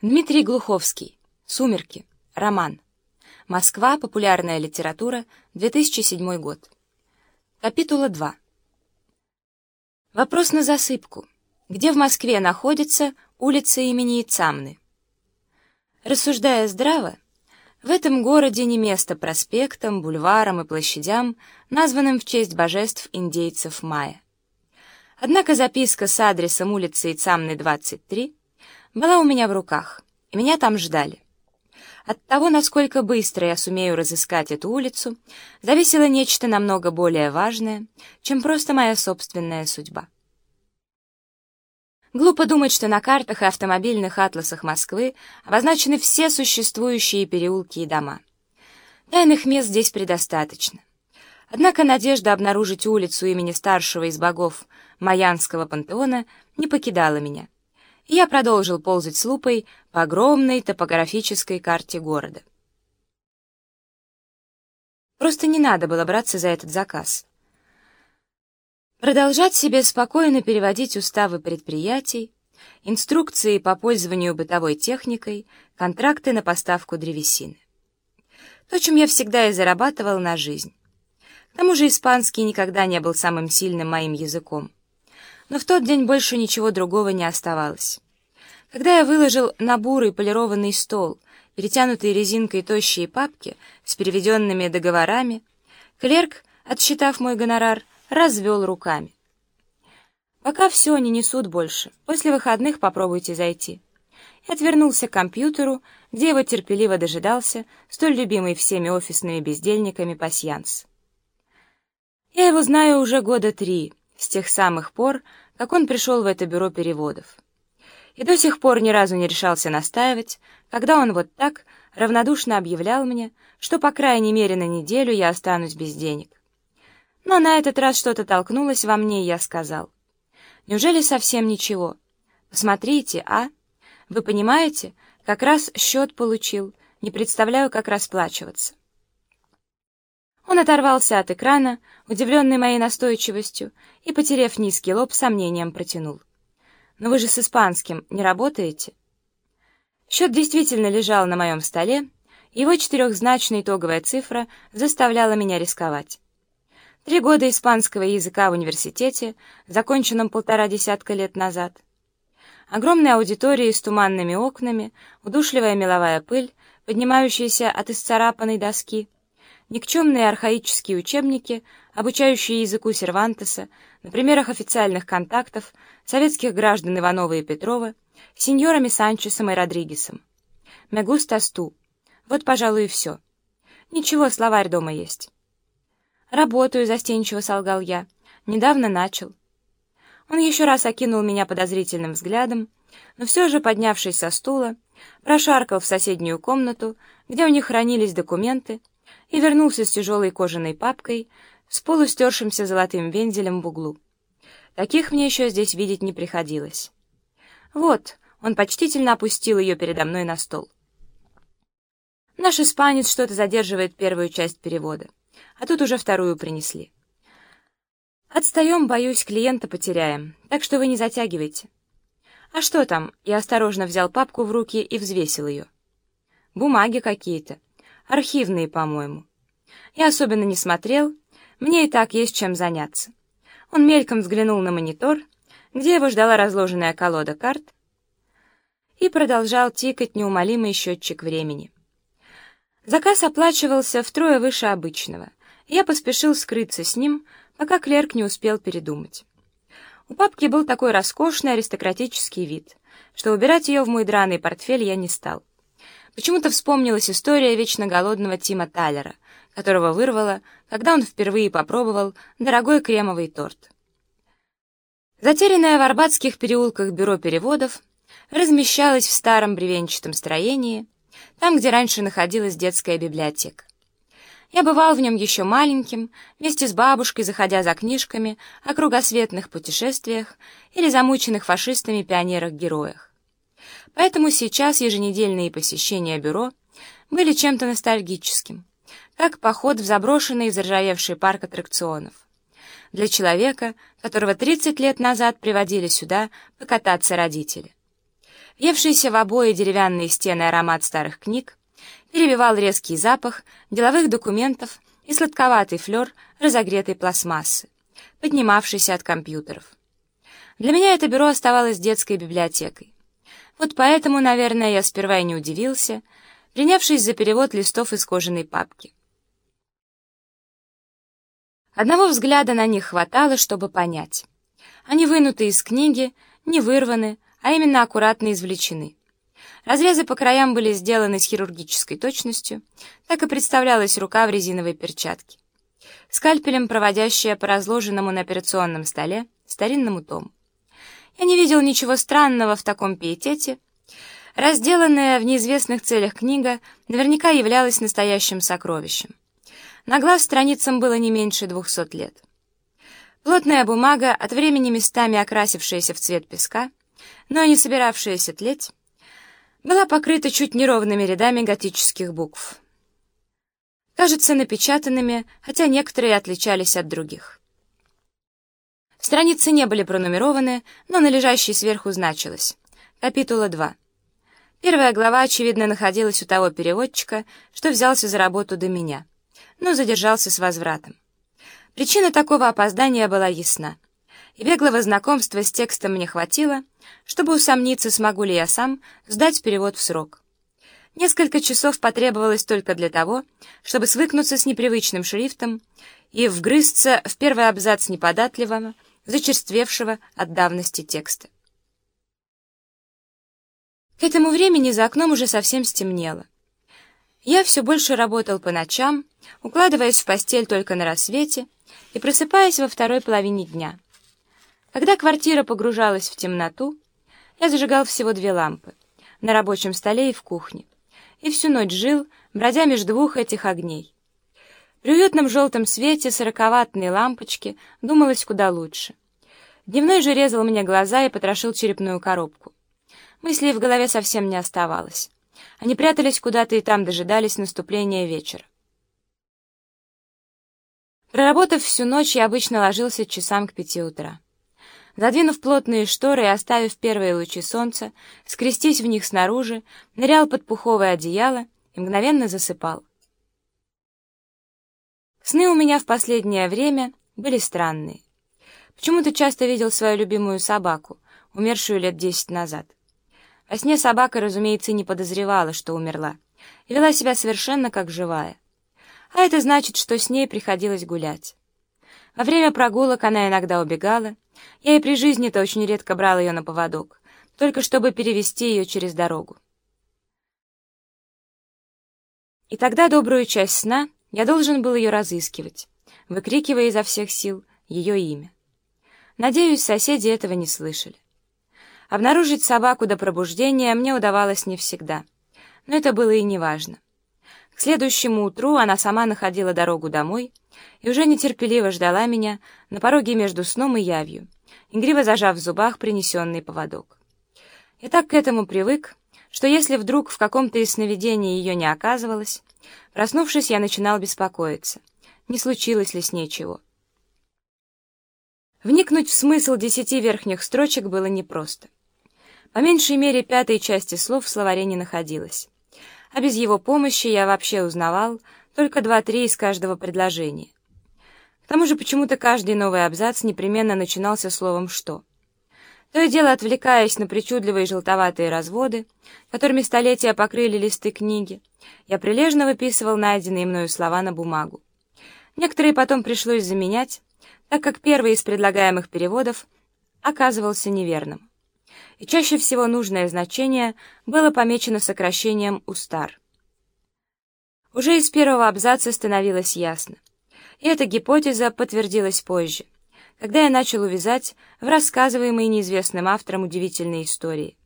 Дмитрий Глуховский. Сумерки. Роман. Москва. Популярная литература. 2007 год. Капитула 2. Вопрос на засыпку. Где в Москве находится улица имени Ицамны? Рассуждая здраво, в этом городе не место проспектам, бульварам и площадям, названным в честь божеств индейцев майя. Однако записка с адресом улицы Ицамны, 23, была у меня в руках, и меня там ждали. От того, насколько быстро я сумею разыскать эту улицу, зависело нечто намного более важное, чем просто моя собственная судьба. Глупо думать, что на картах и автомобильных атласах Москвы обозначены все существующие переулки и дома. Тайных мест здесь предостаточно. Однако надежда обнаружить улицу имени старшего из богов Майянского пантеона не покидала меня я продолжил ползать с лупой по огромной топографической карте города. Просто не надо было браться за этот заказ. Продолжать себе спокойно переводить уставы предприятий, инструкции по пользованию бытовой техникой, контракты на поставку древесины. То, чем я всегда и зарабатывал на жизнь. К тому же испанский никогда не был самым сильным моим языком но в тот день больше ничего другого не оставалось. Когда я выложил на бурый полированный стол, перетянутые резинкой тощие папки с переведенными договорами, клерк, отсчитав мой гонорар, развел руками. «Пока все, не несут больше. После выходных попробуйте зайти». И отвернулся к компьютеру, где его терпеливо дожидался столь любимый всеми офисными бездельниками пасьянс. Я его знаю уже года три, с тех самых пор, как он пришел в это бюро переводов. И до сих пор ни разу не решался настаивать, когда он вот так равнодушно объявлял мне, что по крайней мере на неделю я останусь без денег. Но на этот раз что-то толкнулось во мне, и я сказал. «Неужели совсем ничего? Посмотрите, а? Вы понимаете, как раз счет получил, не представляю, как расплачиваться». Он оторвался от экрана, удивленный моей настойчивостью, и, потеряв низкий лоб, сомнением протянул. «Но вы же с испанским не работаете?» Счет действительно лежал на моем столе, его четырехзначная итоговая цифра заставляла меня рисковать. Три года испанского языка в университете, законченном полтора десятка лет назад. Огромная аудитория с туманными окнами, удушливая меловая пыль, поднимающаяся от исцарапанной доски — никчемные архаические учебники, обучающие языку Сервантеса, на примерах официальных контактов советских граждан Иванова и Петрова с сеньорами Санчесом и Родригесом. Мегустасту. Вот, пожалуй, и все. Ничего, словарь дома есть. «Работаю», — застенчиво солгал я. «Недавно начал». Он еще раз окинул меня подозрительным взглядом, но все же, поднявшись со стула, прошаркал в соседнюю комнату, где у них хранились документы, и вернулся с тяжелой кожаной папкой с полустершимся золотым вензелем в углу. Таких мне еще здесь видеть не приходилось. Вот, он почтительно опустил ее передо мной на стол. Наш испанец что-то задерживает первую часть перевода, а тут уже вторую принесли. Отстаем, боюсь, клиента потеряем, так что вы не затягивайте. А что там? Я осторожно взял папку в руки и взвесил ее. Бумаги какие-то. Архивные, по-моему. Я особенно не смотрел, мне и так есть чем заняться. Он мельком взглянул на монитор, где его ждала разложенная колода карт, и продолжал тикать неумолимый счетчик времени. Заказ оплачивался втрое выше обычного, я поспешил скрыться с ним, пока клерк не успел передумать. У папки был такой роскошный аристократический вид, что убирать ее в мой драный портфель я не стал. Почему-то вспомнилась история вечно голодного Тима Таллера, которого вырвало, когда он впервые попробовал дорогой кремовый торт. Затерянное в арбатских переулках бюро переводов размещалось в старом бревенчатом строении, там, где раньше находилась детская библиотека. Я бывал в нем еще маленьким, вместе с бабушкой, заходя за книжками о кругосветных путешествиях или замученных фашистами пионерах-героях. Поэтому сейчас еженедельные посещения бюро были чем-то ностальгическим, как поход в заброшенный и заржавевший парк аттракционов. Для человека, которого 30 лет назад приводили сюда покататься родители. Въевшийся в обои деревянные стены аромат старых книг перебивал резкий запах деловых документов и сладковатый флер разогретой пластмассы, поднимавшийся от компьютеров. Для меня это бюро оставалось детской библиотекой. Вот поэтому, наверное, я сперва и не удивился, принявшись за перевод листов из кожаной папки. Одного взгляда на них хватало, чтобы понять. Они вынуты из книги, не вырваны, а именно аккуратно извлечены. Разрезы по краям были сделаны с хирургической точностью, так и представлялась рука в резиновой перчатке. Скальпелем, проводящая по разложенному на операционном столе старинному тому. Я не видел ничего странного в таком пиетете. Разделанная в неизвестных целях книга наверняка являлась настоящим сокровищем. На глаз страницам было не меньше двухсот лет. Плотная бумага, от времени местами окрасившаяся в цвет песка, но не собиравшаяся тлеть, была покрыта чуть неровными рядами готических букв. Кажется, напечатанными, хотя некоторые отличались от других. Страницы не были пронумерованы, но на лежащей сверху значилось. Капитула 2. Первая глава, очевидно, находилась у того переводчика, что взялся за работу до меня — но задержался с возвратом. Причина такого опоздания была ясна, и беглого знакомства с текстом мне хватило, чтобы усомниться, смогу ли я сам сдать перевод в срок. Несколько часов потребовалось только для того, чтобы свыкнуться с непривычным шрифтом и вгрызться в первый абзац неподатливого, зачерствевшего от давности текста. К этому времени за окном уже совсем стемнело. Я все больше работал по ночам, укладываясь в постель только на рассвете и просыпаясь во второй половине дня. Когда квартира погружалась в темноту, я зажигал всего две лампы — на рабочем столе и в кухне, и всю ночь жил, бродя между двух этих огней. При уютном желтом свете сороковатной лампочки думалось куда лучше. Дневной же резал мне глаза и потрошил черепную коробку. Мыслей в голове совсем не оставалось. Они прятались куда-то и там дожидались наступления вечера. Проработав всю ночь, я обычно ложился часам к пяти утра. Задвинув плотные шторы и оставив первые лучи солнца, скрестись в них снаружи, нырял под пуховое одеяло и мгновенно засыпал. Сны у меня в последнее время были странные. Почему-то часто видел свою любимую собаку, умершую лет десять назад. Во сне собака, разумеется, не подозревала, что умерла, и вела себя совершенно как живая. А это значит, что с ней приходилось гулять. Во время прогулок она иногда убегала. Я и при жизни-то очень редко брал ее на поводок, только чтобы перевести ее через дорогу. И тогда добрую часть сна я должен был ее разыскивать, выкрикивая изо всех сил ее имя. Надеюсь, соседи этого не слышали. Обнаружить собаку до пробуждения мне удавалось не всегда, но это было и не важно. К следующему утру она сама находила дорогу домой и уже нетерпеливо ждала меня на пороге между сном и явью, игриво зажав в зубах принесенный поводок. Я так к этому привык, что если вдруг в каком-то из сновидений ее не оказывалось, проснувшись, я начинал беспокоиться, не случилось ли с ней чего. Вникнуть в смысл десяти верхних строчек было непросто. По меньшей мере пятой части слов в словаре не находилось. А без его помощи я вообще узнавал только два-три из каждого предложения. К тому же почему-то каждый новый абзац непременно начинался словом «что». То и дело, отвлекаясь на причудливые желтоватые разводы, которыми столетия покрыли листы книги, я прилежно выписывал найденные мною слова на бумагу. Некоторые потом пришлось заменять, так как первый из предлагаемых переводов оказывался неверным и чаще всего нужное значение было помечено сокращением «устар». Уже из первого абзаца становилось ясно. И эта гипотеза подтвердилась позже, когда я начал увязать в рассказываемые неизвестным автором удивительные истории,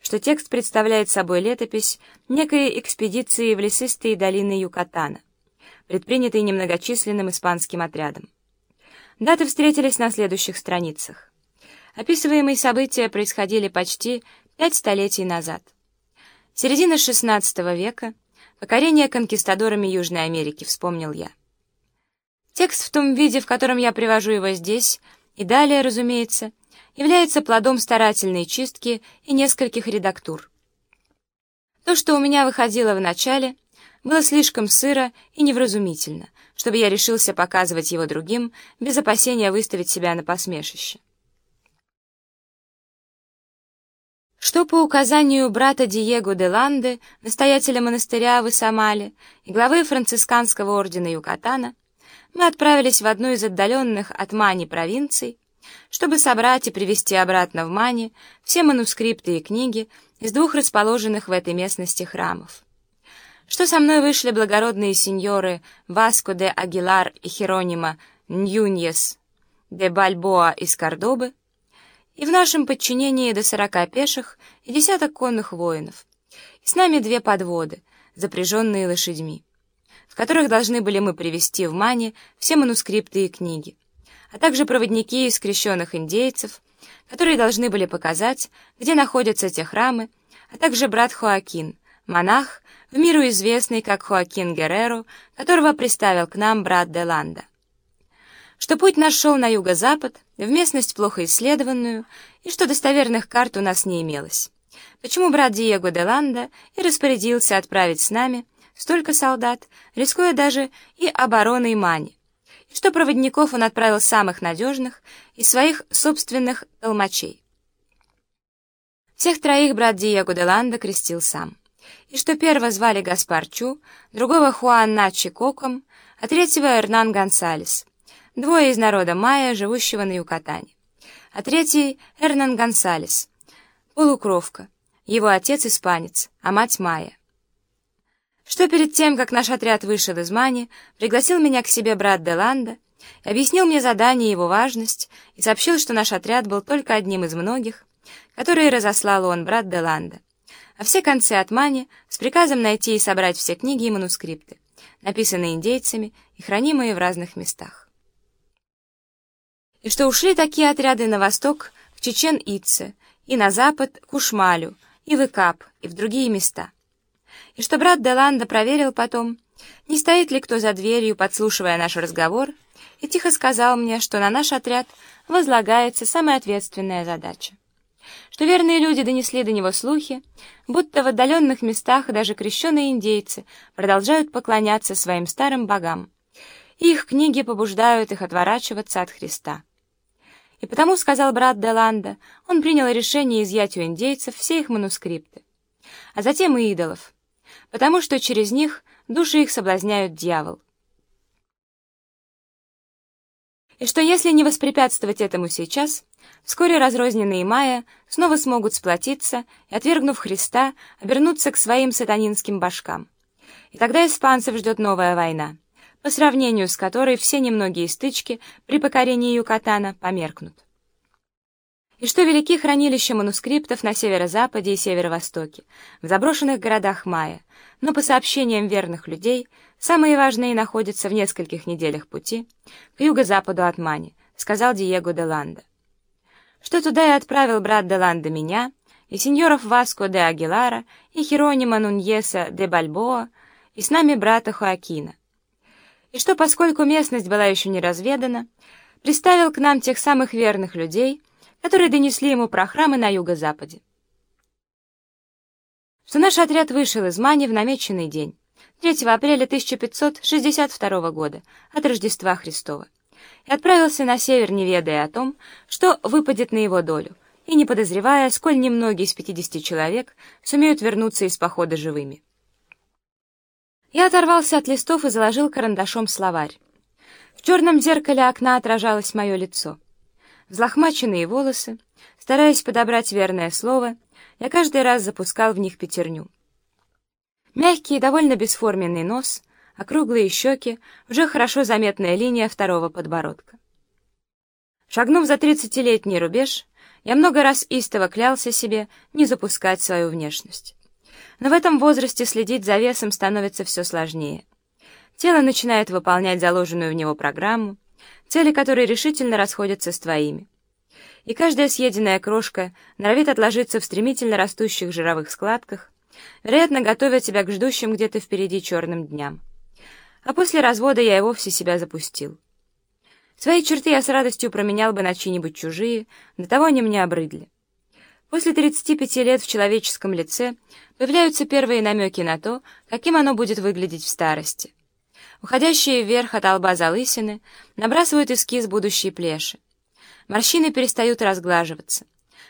что текст представляет собой летопись некой экспедиции в лесистые долины Юкатана, предпринятой немногочисленным испанским отрядом. Даты встретились на следующих страницах. Описываемые события происходили почти пять столетий назад. Середина XVI века, покорение конкистадорами Южной Америки, вспомнил я. Текст в том виде, в котором я привожу его здесь, и далее, разумеется, является плодом старательной чистки и нескольких редактур. То, что у меня выходило в начале, было слишком сыро и невразумительно, чтобы я решился показывать его другим, без опасения выставить себя на посмешище. Что по указанию брата Диего де Ланде, настоятеля монастыря в Исамале и главы францисканского ордена Юкатана, мы отправились в одну из отдаленных от Мани провинций, чтобы собрать и привезти обратно в Мани все манускрипты и книги из двух расположенных в этой местности храмов. Что со мной вышли благородные сеньоры Васко де Агилар и Херонима Ньюньес де Бальбоа из Кордобы, и в нашем подчинении до сорока пеших и десяток конных воинов, и с нами две подводы, запряженные лошадьми в которых должны были мы привести в Мане все манускрипты и книги, а также проводники из крещенных индейцев, которые должны были показать, где находятся те храмы, а также брат Хоакин, монах, в миру известный как Хоакин Герреро, которого приставил к нам брат Деланда. Что путь наш шел на юго-запад, в местность плохо исследованную, и что достоверных карт у нас не имелось. Почему брат Диего Деланда и распорядился отправить с нами столько солдат, рискуя даже и обороной Мани, и что проводников он отправил самых надежных из своих собственных толмачей. Всех троих брат Диего де Ланда крестил сам, и что первого звали Гаспар Чу, другого Хуан Начи Коком, а третьего Эрнан Гонсалес, двое из народа майя, живущего на Юкатане, а третий Эрнан Гонсалес, полукровка, его отец испанец, а мать майя. Что перед тем, как наш отряд вышел из Мани, пригласил меня к себе брат Деланда, объяснил мне задание и его важность и сообщил, что наш отряд был только одним из многих, которые разослал он, брат Деланда, а все концы от Мани с приказом найти и собрать все книги и манускрипты, написанные индейцами и хранимые в разных местах. И что ушли такие отряды на восток, в Чечен-Итце, и на запад, к Ушмалю, и в Икап, и в другие места — и что брат Деланда проверил потом, не стоит ли кто за дверью, подслушивая наш разговор, и тихо сказал мне, что на наш отряд возлагается самая ответственная задача. Что верные люди донесли до него слухи, будто в отдаленных местах даже крещенные индейцы продолжают поклоняться своим старым богам, и их книги побуждают их отворачиваться от Христа. И потому, сказал брат Деланда, он принял решение изъять у индейцев все их манускрипты, а затем и идолов, потому что через них души их соблазняют дьявол. И что если не воспрепятствовать этому сейчас, вскоре разрозненные майя снова смогут сплотиться и, отвергнув Христа, обернуться к своим сатанинским башкам. И тогда испанцев ждет новая война, по сравнению с которой все немногие стычки при покорении Юкатана померкнут и что велики хранилища манускриптов на северо-западе и северо-востоке, в заброшенных городах Майя, но по сообщениям верных людей, самые важные находятся в нескольких неделях пути к юго-западу от Мани, сказал Диего де Ланда. Что туда и отправил брат де Ланда меня, и сеньоров Васко де Агилара, и Херонима Нуньеса де Бальбоа, и с нами брата Хоакина. И что, поскольку местность была еще не разведана, приставил к нам тех самых верных людей, которые донесли ему про храмы на юго-западе. Что наш отряд вышел из Мани в намеченный день, 3 апреля 1562 года, от Рождества Христова, и отправился на север, не ведая о том, что выпадет на его долю, и не подозревая, сколь немногие из 50 человек сумеют вернуться из похода живыми. Я оторвался от листов и заложил карандашом словарь. В черном зеркале окна отражалось мое лицо — Взлохмаченные волосы, стараясь подобрать верное слово, я каждый раз запускал в них пятерню. Мягкий и довольно бесформенный нос, округлые щеки, уже хорошо заметная линия второго подбородка. Шагнув за тридцатилетний рубеж, я много раз истово клялся себе не запускать свою внешность. Но в этом возрасте следить за весом становится все сложнее. Тело начинает выполнять заложенную в него программу, цели которой решительно расходятся с твоими. И каждая съеденная крошка норовит отложиться в стремительно растущих жировых складках, вероятно, готовя тебя к ждущим где-то впереди черным дням. А после развода я и вовсе себя запустил. Свои черты я с радостью променял бы на чьи-нибудь чужие, до того они мне обрыдли. После 35 лет в человеческом лице появляются первые намеки на то, каким оно будет выглядеть в старости. Уходящие вверх от лба залысины набрасывают эскиз будущей плеши. Морщины перестают разглаживаться,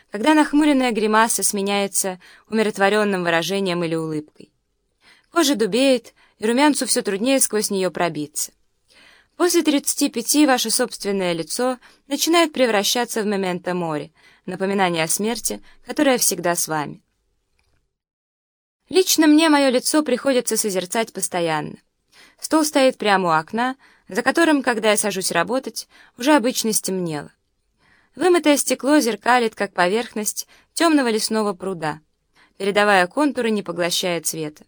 когда нахмуренная гримаса сменяется умиротворенным выражением или улыбкой. Кожа дубеет, и румянцу все труднее сквозь нее пробиться. После 35 ваше собственное лицо начинает превращаться в моменто море, напоминание о смерти, которая всегда с вами. Лично мне мое лицо приходится созерцать постоянно. Стол стоит прямо у окна, за которым, когда я сажусь работать, уже обычно стемнело. Вымытое стекло зеркалит, как поверхность темного лесного пруда, передавая контуры, не поглощая цвета.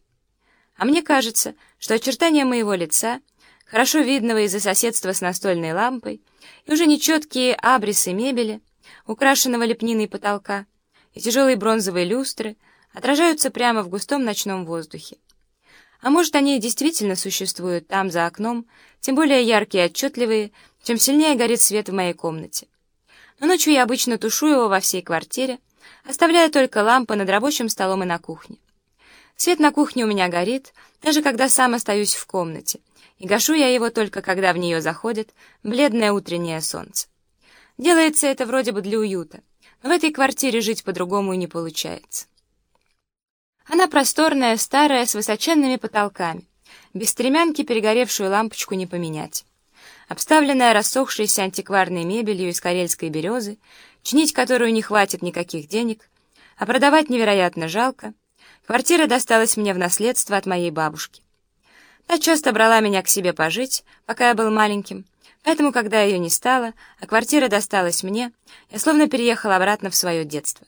А мне кажется, что очертания моего лица, хорошо видного из-за соседства с настольной лампой, и уже нечеткие абрисы мебели — украшенного лепниной потолка, и тяжелые бронзовые люстры отражаются прямо в густом ночном воздухе. А может, они действительно существуют там, за окном, тем более яркие и отчетливые, чем сильнее горит свет в моей комнате. Но ночью я обычно тушу его во всей квартире, оставляя только лампы над рабочим столом и на кухне. Свет на кухне у меня горит, даже когда сам остаюсь в комнате, и гашу я его только когда в нее заходит бледное утреннее солнце. Делается это вроде бы для уюта, в этой квартире жить по-другому и не получается. Она просторная, старая, с высоченными потолками. Без стремянки перегоревшую лампочку не поменять. Обставленная рассохшейся антикварной мебелью из карельской березы, чинить которую не хватит никаких денег, а продавать невероятно жалко, квартира досталась мне в наследство от моей бабушки. Та часто брала меня к себе пожить, пока я был маленьким, Поэтому, когда ее не стало, а квартира досталась мне, я словно переехал обратно в свое детство.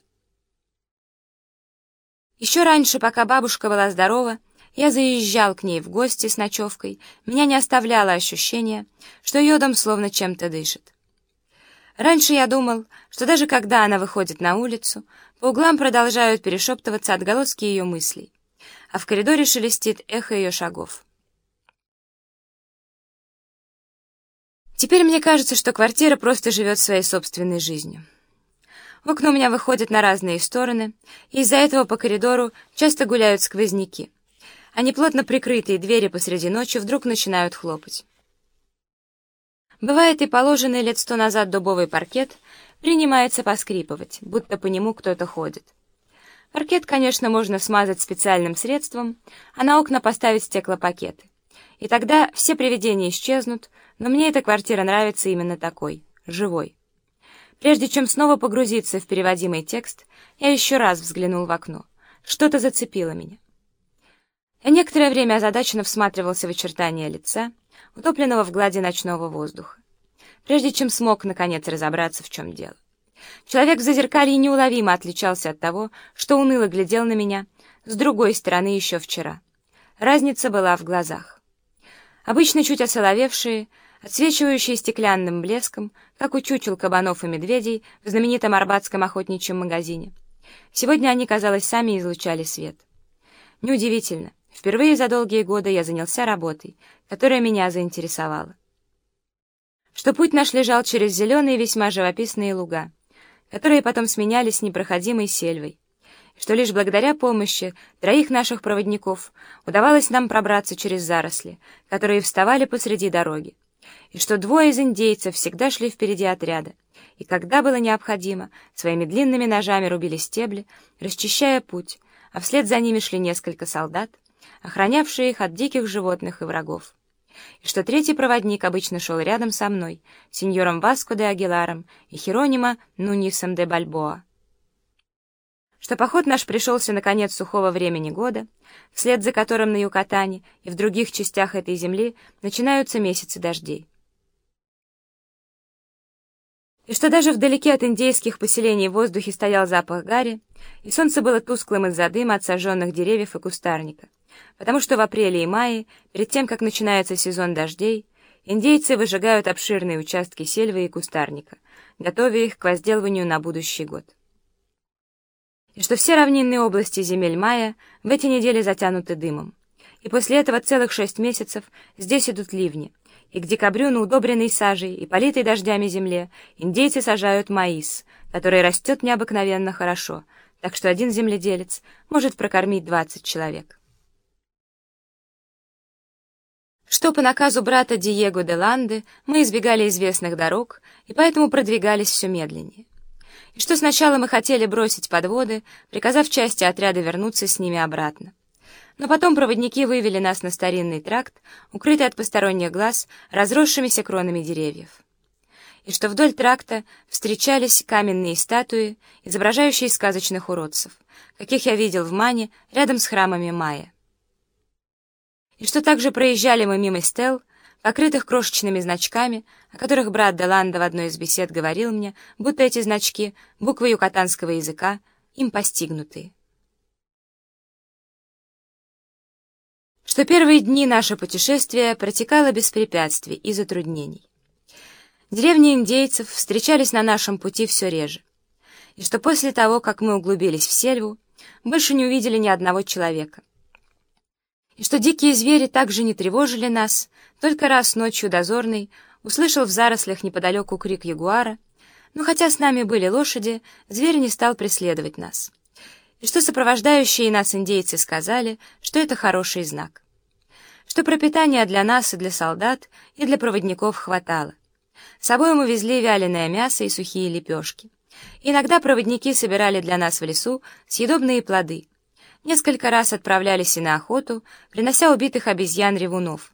Еще раньше, пока бабушка была здорова, я заезжал к ней в гости с ночевкой, меня не оставляло ощущение, что ее дом словно чем-то дышит. Раньше я думал, что даже когда она выходит на улицу, по углам продолжают перешептываться отголоски ее мыслей, а в коридоре шелестит эхо ее шагов. Теперь мне кажется, что квартира просто живет своей собственной жизнью. Окна у меня выходят на разные стороны, и из-за этого по коридору часто гуляют сквозняки. Они плотно прикрытые двери посреди ночи вдруг начинают хлопать. Бывает и положенный лет сто назад дубовый паркет принимается поскрипывать, будто по нему кто-то ходит. Паркет, конечно, можно смазать специальным средством, а на окна поставить стеклопакеты. И тогда все привидения исчезнут, но мне эта квартира нравится именно такой, живой. Прежде чем снова погрузиться в переводимый текст, я еще раз взглянул в окно. Что-то зацепило меня. Я некоторое время озадаченно всматривался в очертания лица, утопленного в глади ночного воздуха, прежде чем смог, наконец, разобраться, в чем дело. Человек в зазеркалье неуловимо отличался от того, что уныло глядел на меня с другой стороны еще вчера. Разница была в глазах обычно чуть осоловевшие, отсвечивающие стеклянным блеском, как у чучел кабанов и медведей в знаменитом арбатском охотничьем магазине. Сегодня они, казалось, сами излучали свет. Неудивительно, впервые за долгие годы я занялся работой, которая меня заинтересовала. Что путь наш лежал через зеленые весьма живописные луга, которые потом сменялись непроходимой сельвой, что лишь благодаря помощи троих наших проводников удавалось нам пробраться через заросли, которые вставали посреди дороги, и что двое из индейцев всегда шли впереди отряда, и когда было необходимо, своими длинными ножами рубили стебли, расчищая путь, а вслед за ними шли несколько солдат, охранявшие их от диких животных и врагов. И что третий проводник обычно шел рядом со мной, сеньором Васко де Агиларом и Херонима Нунисом де Бальбоа что поход наш пришелся на конец сухого времени года, вслед за которым на Юкатане и в других частях этой земли начинаются месяцы дождей. И что даже вдалеке от индейских поселений в воздухе стоял запах гари, и солнце было тусклым из-за дыма от сожженных деревьев и кустарника, потому что в апреле и мае, перед тем, как начинается сезон дождей, индейцы выжигают обширные участки сельвы и кустарника, готовя их к возделыванию на будущий год и что все равнинные области земель мая в эти недели затянуты дымом. И после этого целых шесть месяцев здесь идут ливни, и к декабрю на удобренной сажей и политой дождями земле индейцы сажают маис, который растет необыкновенно хорошо, так что один земледелец может прокормить 20 человек. Что по наказу брата Диего де Ланде мы избегали известных дорог и поэтому продвигались все медленнее. И что сначала мы хотели бросить подводы, приказав части отряда вернуться с ними обратно. Но потом проводники вывели нас на старинный тракт, укрытый от посторонних глаз разросшимися кронами деревьев. И что вдоль тракта встречались каменные статуи, изображающие сказочных уродцев, каких я видел в Мане рядом с храмами Майя и что также проезжали мы мимо стел, покрытых крошечными значками, о которых брат Деланда в одной из бесед говорил мне, будто эти значки — буквы юкатанского языка, им постигнутые. Что первые дни наше путешествие протекало без препятствий и затруднений. Деревни индейцев встречались на нашем пути все реже, и что после того, как мы углубились в сельву, больше не увидели ни одного человека и что дикие звери также не тревожили нас, только раз ночью дозорный услышал в зарослях неподалеку крик ягуара, но хотя с нами были лошади, зверь не стал преследовать нас. И что сопровождающие нас индейцы сказали, что это хороший знак. Что пропитания для нас и для солдат, и для проводников хватало. С собой мы везли вяленое мясо и сухие лепешки. Иногда проводники собирали для нас в лесу съедобные плоды — Несколько раз отправлялись и на охоту, принося убитых обезьян-ревунов.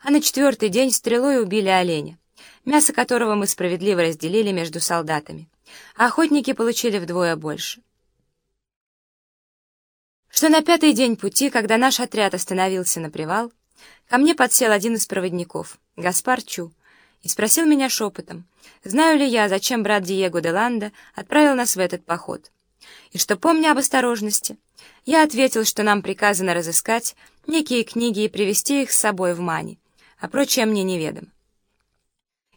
А на четвертый день стрелой убили оленя, мясо которого мы справедливо разделили между солдатами, а охотники получили вдвое больше. Что на пятый день пути, когда наш отряд остановился на привал, ко мне подсел один из проводников, Гаспар Чу, и спросил меня шепотом, знаю ли я, зачем брат Диего де Ланда отправил нас в этот поход, и что, помня об осторожности, я ответил, что нам приказано разыскать некие книги и привезти их с собой в Мани, а прочее мне неведомо.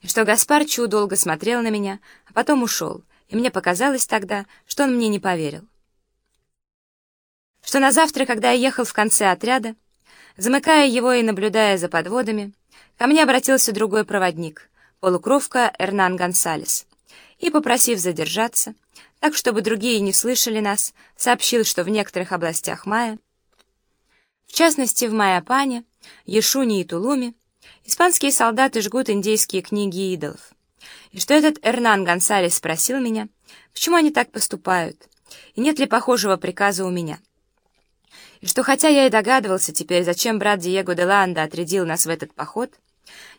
И что Гаспар Чу долго смотрел на меня, а потом ушел, и мне показалось тогда, что он мне не поверил. Что на завтра, когда я ехал в конце отряда, замыкая его и наблюдая за подводами, ко мне обратился другой проводник, полукровка Эрнан Гонсалес, и, попросив задержаться, так, чтобы другие не слышали нас, сообщил, что в некоторых областях Майя, в частности в Майапане, Ешуне и Тулуме, испанские солдаты жгут индейские книги идолов, и что этот Эрнан Гонсалес спросил меня, почему они так поступают, и нет ли похожего приказа у меня. И что хотя я и догадывался теперь, зачем брат Диего де Ланда отрядил нас в этот поход,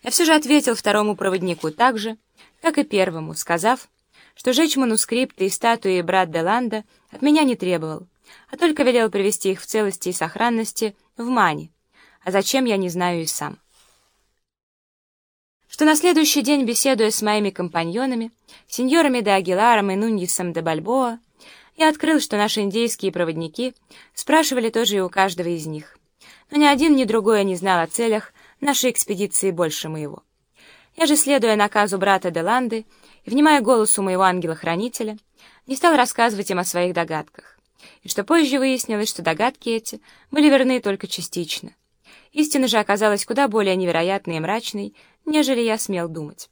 я все же ответил второму проводнику так же, как и первому, сказав, что жечь манускрипты и статуи брат Деланда от меня не требовал, а только велел привести их в целости и сохранности в Мани, а зачем, я не знаю и сам. Что на следующий день, беседуя с моими компаньонами, сеньорами де Агиларом и Нуньесом де Бальбоа, я открыл, что наши индейские проводники спрашивали тоже и у каждого из них. Но ни один, ни другой не знал о целях нашей экспедиции больше моего. Я же, следуя наказу брата Деланды и внимая голосу моего ангела-хранителя, не стал рассказывать им о своих догадках, и что позже выяснилось, что догадки эти были верны только частично. Истина же оказалась куда более невероятной и мрачной, нежели я смел думать.